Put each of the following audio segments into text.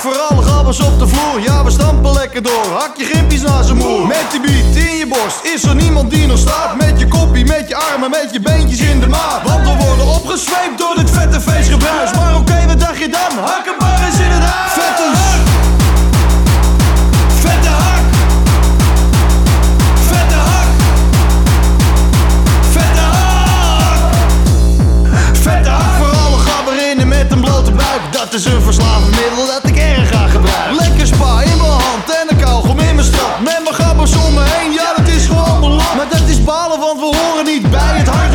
vooral gabbers op de vloer. Ja, we stampen lekker door. Hak je gimpies naar zijn moer. Met die beat in je borst is er niemand die nog staat. Met je koppie, met je armen, met je beentjes in de maat. Want we worden opgesweept door dit vette feestgebruis. Maar oké, okay, wat dacht je dan? Hakken maar in het huis. Vette hak. Vette hak. Vette hak. Vette hak. Vette hak. Voor alle gabberinnen met een blote buik. Dat is een verslavend middel dat ik Met mijn gabbers om me heen, ja dat is gewoon belang. Maar dat is balen, want we horen niet bij het harde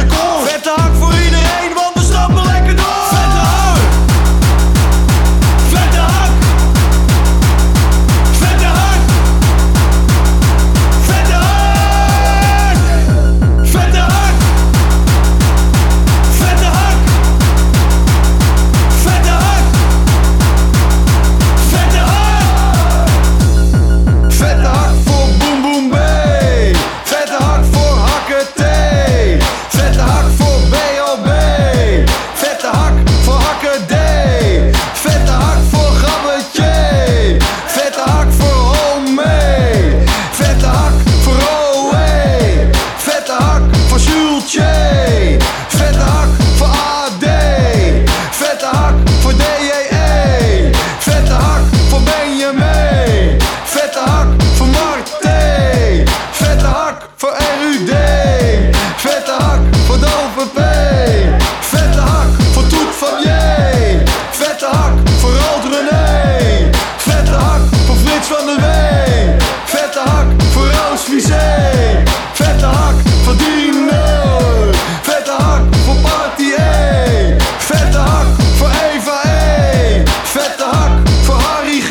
Vette hak voor Dino. Vette hak voor Party E. Vette hak voor Eva E. Vette hak voor Harry G.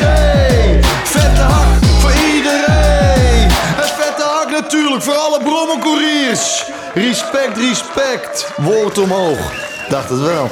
Vette hak voor iedereen. En vette hak natuurlijk voor alle brommencouriers. Respect, respect. Woord omhoog. Dacht het wel.